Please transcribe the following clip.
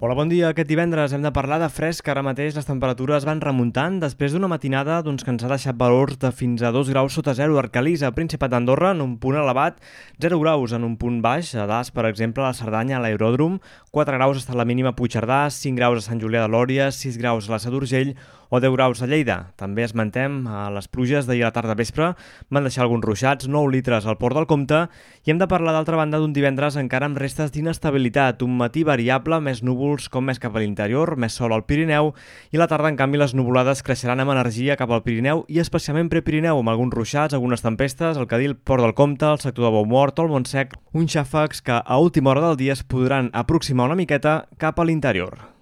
Hola, bon dia. Aquest divendres hem de parlar de fresc. Ara mateix les temperatures van remuntant després d'una matinada doncs, que ens ha deixat valors de fins a 2 graus sota 0 a Arcalís, a Principat d'Andorra, en un punt elevat, 0 graus en un punt baix, a Das, per exemple, a la Cerdanya, a l'Aeròdrom, 4 graus està la mínima a Puigcerdà, 5 graus a Sant Julià de Lòria, 6 graus a la Sa d'Urgell o 10 graus a Lleida. També es mantem a les pluges d'ahir a la tarda vespre, van deixar alguns ruixats, 9 litres al Port del Comte, i hem de parlar d'altra banda d'un divendres encara amb restes d'inestabilitat, un matí variable, més núvols com més cap a l'interior, més sol al Pirineu, i la tarda, en canvi, les nuvolades creixeran amb energia cap al Pirineu i especialment prepirineu, amb alguns ruixats, algunes tempestes, el Cadí, el Port del Comte, el sector de Beaumort, el Montsec, uns xàfecs que a última hora del dia es podran aproximar una miqueta cap a l'interior.